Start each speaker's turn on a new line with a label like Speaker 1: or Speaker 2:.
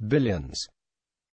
Speaker 1: billions.